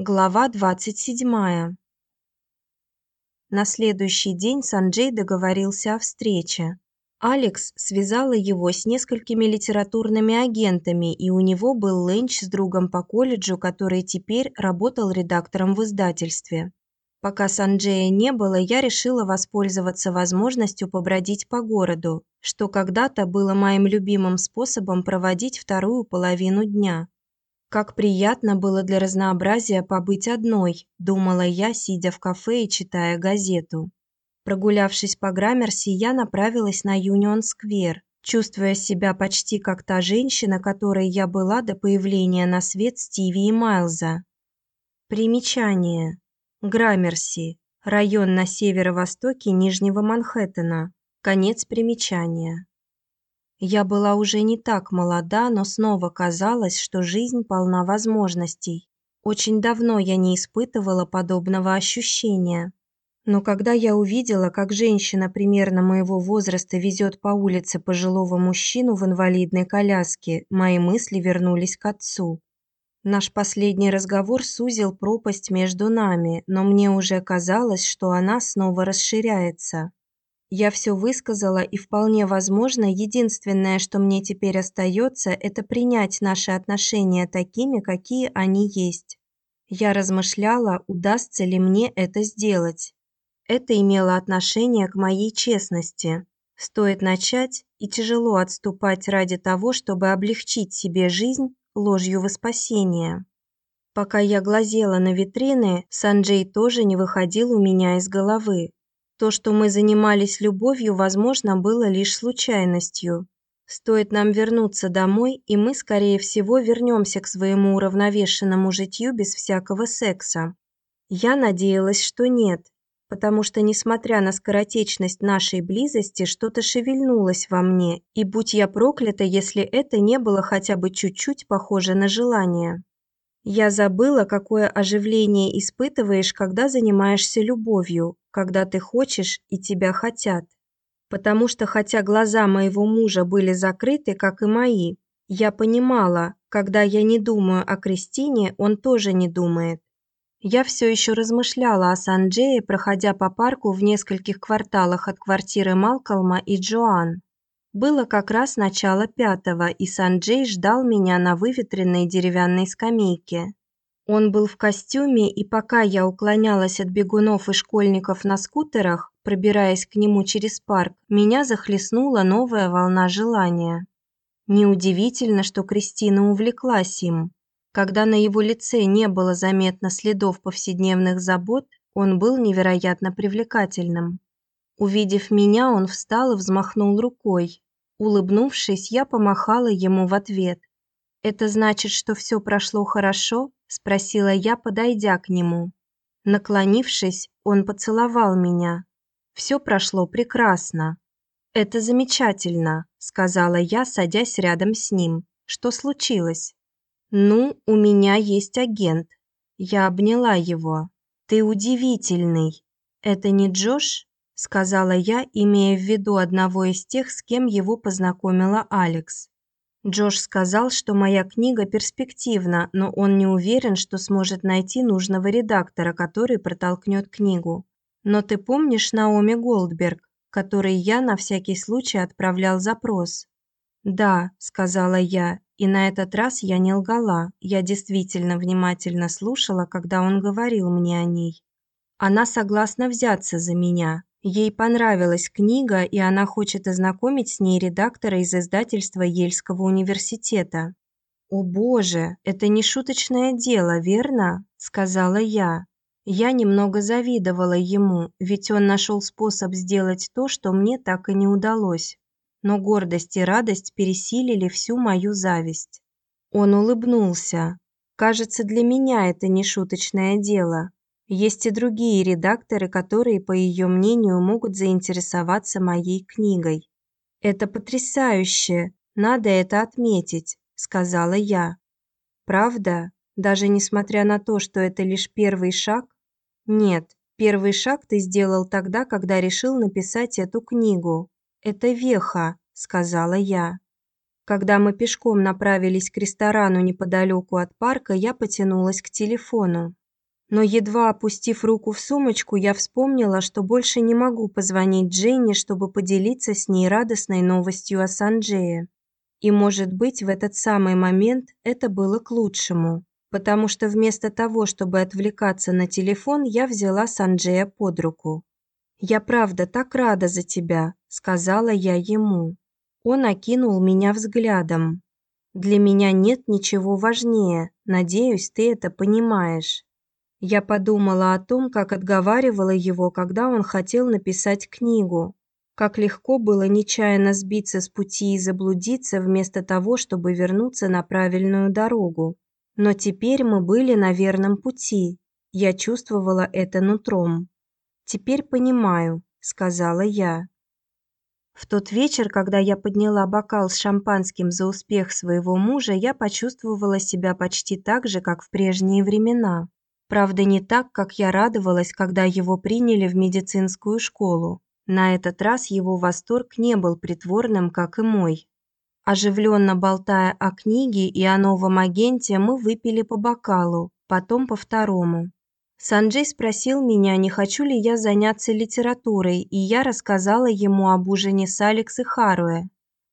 Глава 27. На следующий день Санджей договорился о встрече. Алекс связала его с несколькими литературными агентами, и у него был ленч с другом по колледжу, который теперь работал редактором в издательстве. Пока Санджея не было, я решила воспользоваться возможностью побродить по городу, что когда-то было моим любимым способом проводить вторую половину дня. Как приятно было для разнообразия побыть одной, думала я, сидя в кафе и читая газету. Прогулявшись по Граммерси, я направилась на Юнион-сквер, чувствуя себя почти как та женщина, которой я была до появления на свет Стиви и Майлза. Примечание. Граммерси, район на северо-востоке Нижнего Манхэттена. Конец примечания. Я была уже не так молода, но снова казалось, что жизнь полна возможностей. Очень давно я не испытывала подобного ощущения. Но когда я увидела, как женщина примерно моего возраста везет по улице пожилого мужчину в инвалидной коляске, мои мысли вернулись к отцу. Наш последний разговор сузил пропасть между нами, но мне уже казалось, что она снова расширяется. Я все высказала, и вполне возможно, единственное, что мне теперь остается, это принять наши отношения такими, какие они есть. Я размышляла, удастся ли мне это сделать. Это имело отношение к моей честности. Стоит начать, и тяжело отступать ради того, чтобы облегчить себе жизнь ложью во спасение. Пока я глазела на витрины, Санджей тоже не выходил у меня из головы. То, что мы занимались любовью, возможно, было лишь случайностью. Стоит нам вернуться домой, и мы, скорее всего, вернемся к своему уравновешенному житью без всякого секса. Я надеялась, что нет, потому что, несмотря на скоротечность нашей близости, что-то шевельнулось во мне, и будь я проклята, если это не было хотя бы чуть-чуть похоже на желание. Я забыла, какое оживление испытываешь, когда занимаешься любовью, когда ты хочешь и тебя хотят. Потому что хотя глаза моего мужа были закрыты, как и мои, я понимала, когда я не думаю о Кристине, он тоже не думает. Я все еще размышляла о Санджее, проходя по парку в нескольких кварталах от квартиры Малкольма и Джоан. Было как раз начало пятого, и Санджей ждал меня на выветренной деревянной скамейке. Он был в костюме, и пока я уклонялась от бегунов и школьников на скутерах, пробираясь к нему через парк, меня захлестнула новая волна желания. Неудивительно, что Кристина увлеклась им. Когда на его лице не было заметно следов повседневных забот, он был невероятно привлекательным. Увидев меня, он встал и взмахнул рукой. Улыбнувшись, я помахала ему в ответ. Это значит, что все прошло хорошо, спросила я, подойдя к нему. Наклонившись, он поцеловал меня. Все прошло прекрасно. Это замечательно, сказала я, садясь рядом с ним. Что случилось? Ну, у меня есть агент. Я обняла его. Ты удивительный. Это не Джош? сказала я, имея в виду одного из тех, с кем его познакомила Алекс. Джош сказал, что моя книга перспективна, но он не уверен, что сможет найти нужного редактора, который протолкнет книгу. Но ты помнишь Наоми Голдберг, которой я на всякий случай отправлял запрос? Да, сказала я, и на этот раз я не лгала. Я действительно внимательно слушала, когда он говорил мне о ней. Она согласна взяться за меня, Ей понравилась книга, и она хочет ознакомить с ней редактора из издательства Ельского университета. О, боже, это не шуточное дело, верно, сказала я. Я немного завидовала ему, ведь он нашел способ сделать то, что мне так и не удалось. Но гордость и радость пересилили всю мою зависть. Он улыбнулся. Кажется, для меня это не шуточное дело. Есть и другие редакторы, которые, по ее мнению, могут заинтересоваться моей книгой. Это потрясающе, надо это отметить, сказала я. Правда? Даже несмотря на то, что это лишь первый шаг? Нет, первый шаг ты сделал тогда, когда решил написать эту книгу. Это веха, сказала я. Когда мы пешком направились к ресторану неподалеку от парка, я потянулась к телефону. Но едва опустив руку в сумочку, я вспомнила, что больше не могу позвонить Дженни, чтобы поделиться с ней радостной новостью о Санджее. И, может быть, в этот самый момент это было к лучшему, потому что вместо того, чтобы отвлекаться на телефон, я взяла Санджея под руку. «Я правда так рада за тебя», – сказала я ему. Он окинул меня взглядом. «Для меня нет ничего важнее, надеюсь, ты это понимаешь». Я подумала о том, как отговаривала его, когда он хотел написать книгу. Как легко было нечаянно сбиться с пути и заблудиться вместо того, чтобы вернуться на правильную дорогу. Но теперь мы были на верном пути. Я чувствовала это нутром. Теперь понимаю, сказала я. В тот вечер, когда я подняла бокал с шампанским за успех своего мужа, я почувствовала себя почти так же, как в прежние времена. Правда, не так, как я радовалась, когда его приняли в медицинскую школу. На этот раз его восторг не был притворным, как и мой. Оживленно болтая о книге и о новом агенте, мы выпили по бокалу, потом по второму. Санджей спросил меня, не хочу ли я заняться литературой, и я рассказала ему об ужине с Алекс и Харуэ.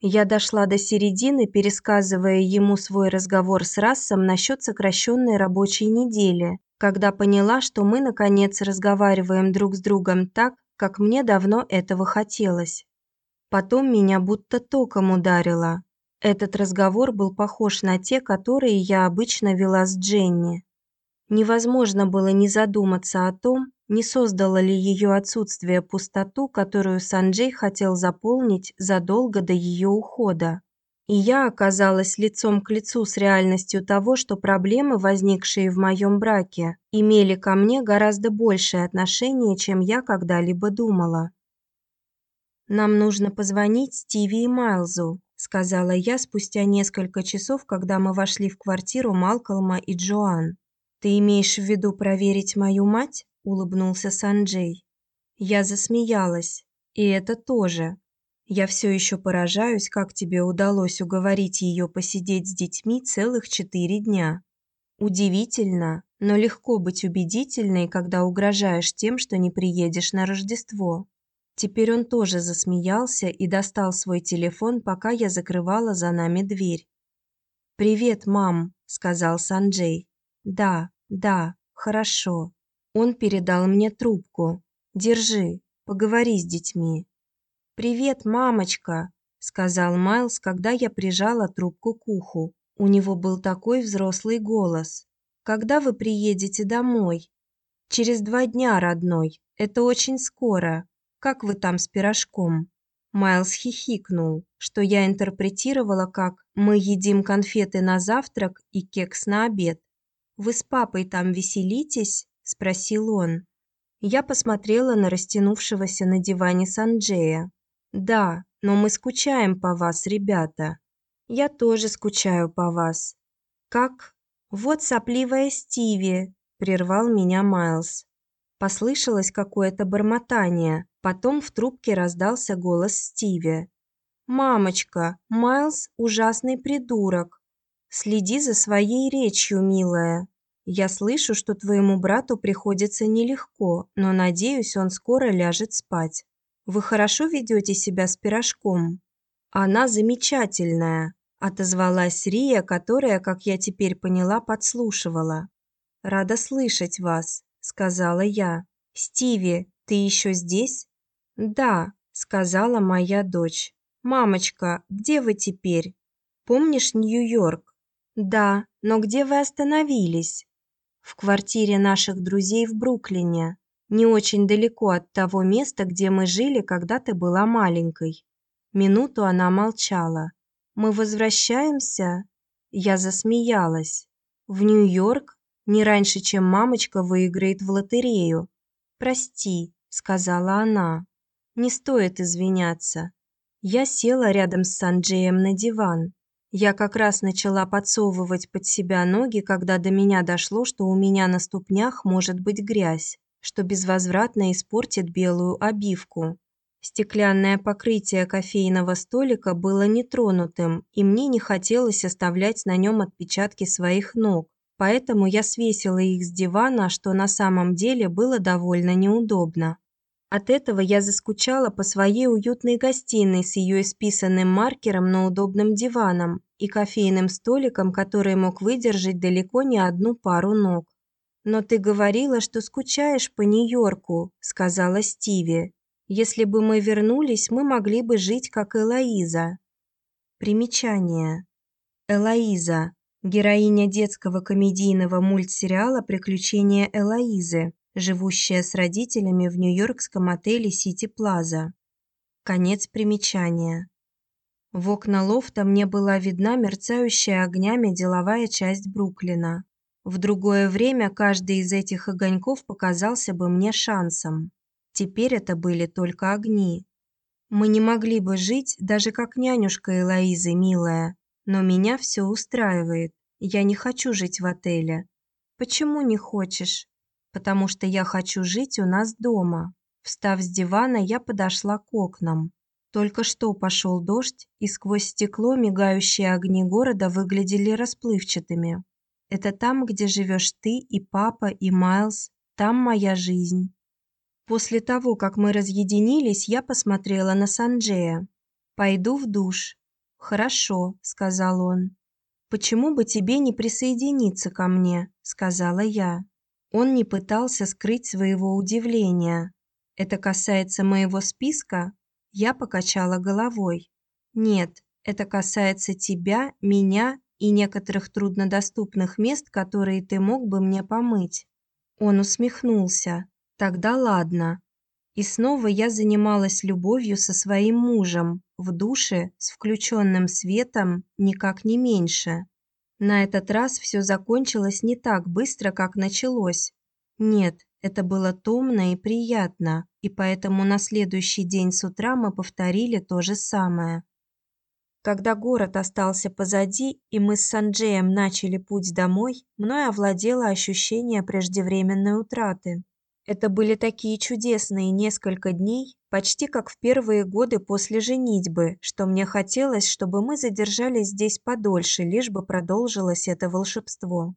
Я дошла до середины, пересказывая ему свой разговор с Рассом насчет сокращенной рабочей недели, когда поняла, что мы наконец разговариваем друг с другом так, как мне давно этого хотелось. Потом меня будто током ударило. Этот разговор был похож на те, которые я обычно вела с Дженни. Невозможно было не задуматься о том, не создало ли ее отсутствие пустоту, которую Санджей хотел заполнить задолго до ее ухода и я оказалась лицом к лицу с реальностью того, что проблемы, возникшие в моем браке, имели ко мне гораздо большее отношение, чем я когда-либо думала. Нам нужно позвонить Стиви и Майлзу, сказала я спустя несколько часов, когда мы вошли в квартиру Малкольма и Джоан. Ты имеешь в виду проверить мою мать? улыбнулся Санджей. Я засмеялась. И это тоже. Я все еще поражаюсь, как тебе удалось уговорить ее посидеть с детьми целых четыре дня. Удивительно, но легко быть убедительной, когда угрожаешь тем, что не приедешь на Рождество. Теперь он тоже засмеялся и достал свой телефон, пока я закрывала за нами дверь. Привет, мам, сказал Санджей. Да, да, хорошо. Он передал мне трубку. Держи, поговори с детьми. «Привет, мамочка», – сказал Майлз, когда я прижала трубку к уху. У него был такой взрослый голос. «Когда вы приедете домой?» «Через два дня, родной. Это очень скоро. Как вы там с пирожком?» Майлз хихикнул, что я интерпретировала как «мы едим конфеты на завтрак и кекс на обед». «Вы с папой там веселитесь?» – спросил он. Я посмотрела на растянувшегося на диване Санджея. Да, но мы скучаем по вас, ребята. Я тоже скучаю по вас. Как? Вот сопливая Стиви, прервал меня Майлз. Послышалось какое-то бормотание, потом в трубке раздался голос Стиви. Мамочка, Майлз ужасный придурок. Следи за своей речью, милая. Я слышу, что твоему брату приходится нелегко, но надеюсь, он скоро ляжет спать. Вы хорошо ведете себя с пирожком. Она замечательная, отозвалась Рия, которая, как я теперь поняла, подслушивала. Рада слышать вас, сказала я. Стиви, ты еще здесь? Да, сказала моя дочь. Мамочка, где вы теперь? Помнишь Нью-Йорк? Да, но где вы остановились? В квартире наших друзей в Бруклине не очень далеко от того места, где мы жили, когда ты была маленькой. Минуту она молчала. Мы возвращаемся? Я засмеялась. В Нью-Йорк не раньше, чем мамочка выиграет в лотерею. Прости, сказала она. Не стоит извиняться. Я села рядом с Санджеем на диван. Я как раз начала подсовывать под себя ноги, когда до меня дошло, что у меня на ступнях может быть грязь что безвозвратно испортит белую обивку. Стеклянное покрытие кофейного столика было нетронутым, и мне не хотелось оставлять на нем отпечатки своих ног, поэтому я свесила их с дивана, что на самом деле было довольно неудобно. От этого я заскучала по своей уютной гостиной с ее исписанным маркером на удобном диваном и кофейным столиком, который мог выдержать далеко не одну пару ног. Но ты говорила, что скучаешь по Нью-Йорку, сказала Стиви. Если бы мы вернулись, мы могли бы жить как Элоиза. Примечание. Элоиза героиня детского комедийного мультсериала Приключения Элоизы, живущая с родителями в нью-йоркском отеле Сити Плаза. Конец примечания. В окна лофта мне была видна мерцающая огнями деловая часть Бруклина. В другое время каждый из этих огоньков показался бы мне шансом. Теперь это были только огни. Мы не могли бы жить даже как нянюшка Элоизы, милая, но меня все устраивает. Я не хочу жить в отеле. Почему не хочешь? Потому что я хочу жить у нас дома. Встав с дивана, я подошла к окнам. Только что пошел дождь, и сквозь стекло мигающие огни города выглядели расплывчатыми. Это там, где живешь ты и папа и Майлз, там моя жизнь. После того, как мы разъединились, я посмотрела на Санджея. Пойду в душ. Хорошо, сказал он. Почему бы тебе не присоединиться ко мне, сказала я. Он не пытался скрыть своего удивления. Это касается моего списка? Я покачала головой. Нет, это касается тебя, меня и некоторых труднодоступных мест, которые ты мог бы мне помыть. Он усмехнулся. Тогда ладно. И снова я занималась любовью со своим мужем, в душе, с включенным светом, никак не меньше. На этот раз все закончилось не так быстро, как началось. Нет, это было томно и приятно, и поэтому на следующий день с утра мы повторили то же самое. Когда город остался позади, и мы с Санджеем начали путь домой, мной овладело ощущение преждевременной утраты. Это были такие чудесные несколько дней, почти как в первые годы после женитьбы, что мне хотелось, чтобы мы задержались здесь подольше, лишь бы продолжилось это волшебство.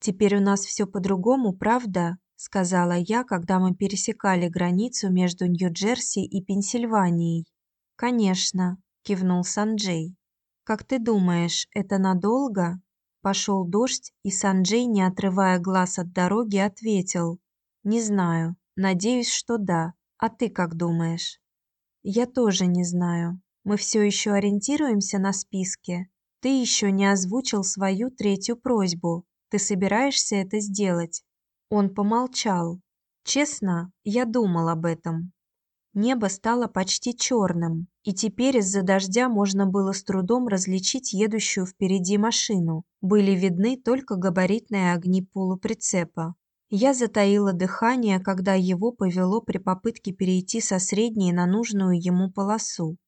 Теперь у нас все по-другому, правда? сказала я, когда мы пересекали границу между Нью-Джерси и Пенсильванией. Конечно, кивнул Санджей. Как ты думаешь, это надолго? Пошел дождь, и Санджей, не отрывая глаз от дороги, ответил: не знаю. Надеюсь, что да. А ты как думаешь? Я тоже не знаю. Мы все еще ориентируемся на списке. Ты еще не озвучил свою третью просьбу. Ты собираешься это сделать? Он помолчал. Честно, я думал об этом. Небо стало почти черным, и теперь из-за дождя можно было с трудом различить едущую впереди машину. Были видны только габаритные огни полуприцепа. Я затаила дыхание, когда его повело при попытке перейти со средней на нужную ему полосу.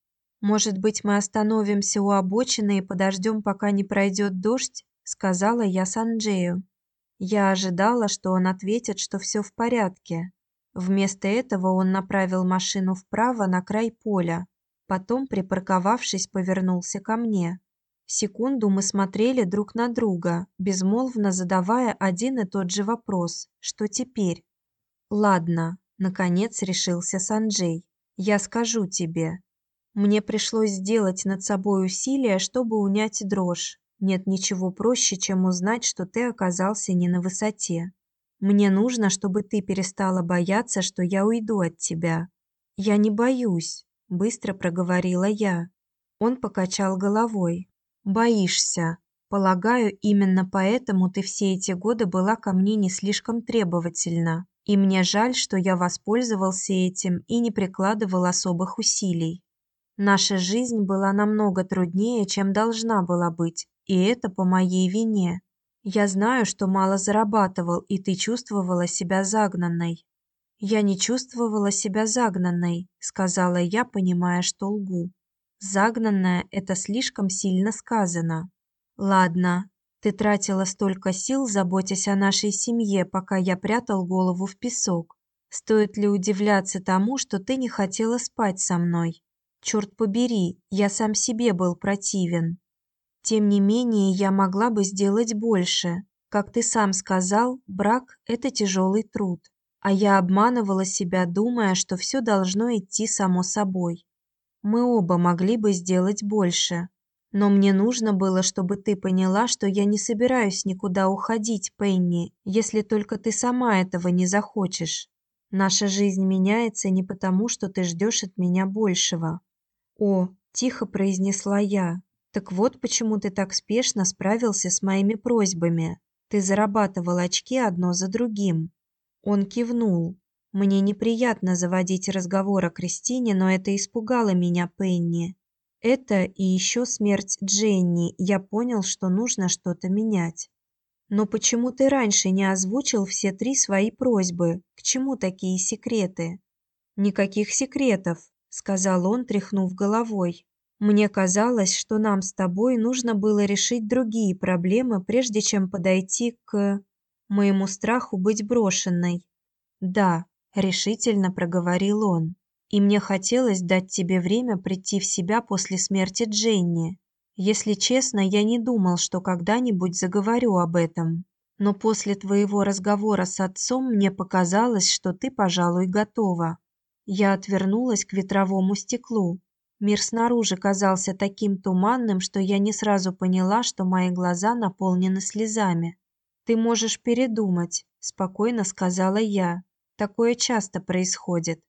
Может быть, мы остановимся у обочины и подождем, пока не пройдет дождь, сказала я Санджею. Я ожидала, что он ответит, что все в порядке. Вместо этого он направил машину вправо на край поля, потом, припарковавшись, повернулся ко мне. Секунду мы смотрели друг на друга, безмолвно задавая один и тот же вопрос: что теперь? Ладно, наконец решился Санджей. Я скажу тебе. Мне пришлось сделать над собой усилие, чтобы унять дрожь. Нет ничего проще, чем узнать, что ты оказался не на высоте. Мне нужно, чтобы ты перестала бояться, что я уйду от тебя. Я не боюсь, быстро проговорила я. Он покачал головой. Боишься. Полагаю, именно поэтому ты все эти годы была ко мне не слишком требовательна. И мне жаль, что я воспользовался этим и не прикладывал особых усилий. Наша жизнь была намного труднее, чем должна была быть, и это по моей вине. Я знаю, что мало зарабатывал, и ты чувствовала себя загнанной. Я не чувствовала себя загнанной, сказала я, понимая, что лгу. Загнанная это слишком сильно сказано. Ладно, ты тратила столько сил, заботясь о нашей семье, пока я прятал голову в песок. Стоит ли удивляться тому, что ты не хотела спать со мной? Черт побери, я сам себе был противен. Тем не менее, я могла бы сделать больше. Как ты сам сказал, брак – это тяжелый труд. А я обманывала себя, думая, что все должно идти само собой. Мы оба могли бы сделать больше. Но мне нужно было, чтобы ты поняла, что я не собираюсь никуда уходить, Пенни, если только ты сама этого не захочешь. Наша жизнь меняется не потому, что ты ждешь от меня большего. О, тихо произнесла я. Так вот почему ты так спешно справился с моими просьбами. Ты зарабатывал очки одно за другим. Он кивнул. Мне неприятно заводить разговор о Кристине, но это испугало меня, Пенни. Это и еще смерть Дженни. Я понял, что нужно что-то менять. Но почему ты раньше не озвучил все три свои просьбы? К чему такие секреты? Никаких секретов, сказал он, тряхнув головой. Мне казалось, что нам с тобой нужно было решить другие проблемы, прежде чем подойти к моему страху быть брошенной. Да, решительно проговорил он. И мне хотелось дать тебе время прийти в себя после смерти Дженни. Если честно, я не думал, что когда-нибудь заговорю об этом. Но после твоего разговора с отцом мне показалось, что ты, пожалуй, готова. Я отвернулась к ветровому стеклу. Мир снаружи казался таким туманным, что я не сразу поняла, что мои глаза наполнены слезами. Ты можешь передумать, спокойно сказала я. Такое часто происходит.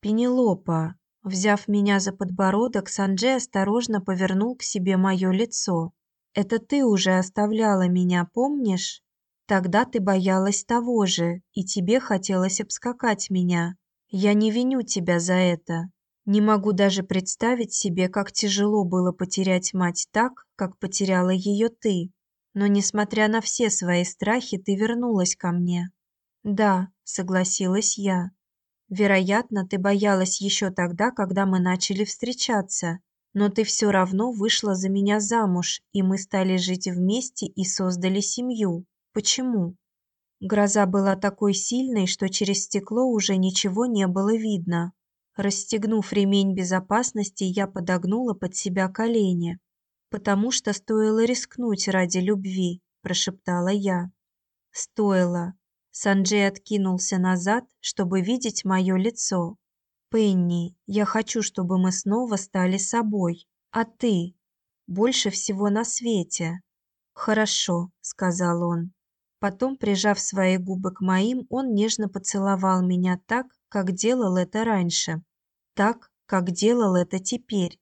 Пенелопа, взяв меня за подбородок, Санджей осторожно повернул к себе мое лицо. Это ты уже оставляла меня, помнишь? Тогда ты боялась того же, и тебе хотелось обскакать меня. Я не виню тебя за это. Не могу даже представить себе, как тяжело было потерять мать так, как потеряла ее ты. Но несмотря на все свои страхи, ты вернулась ко мне. Да, согласилась я. Вероятно, ты боялась еще тогда, когда мы начали встречаться, но ты все равно вышла за меня замуж, и мы стали жить вместе и создали семью. Почему? Гроза была такой сильной, что через стекло уже ничего не было видно. Расстегнув ремень безопасности, я подогнула под себя колени. «Потому что стоило рискнуть ради любви», – прошептала я. «Стоило». Санджей откинулся назад, чтобы видеть мое лицо. «Пенни, я хочу, чтобы мы снова стали собой. А ты? Больше всего на свете». «Хорошо», – сказал он. Потом, прижав свои губы к моим, он нежно поцеловал меня так, как делал это раньше, так, как делал это теперь.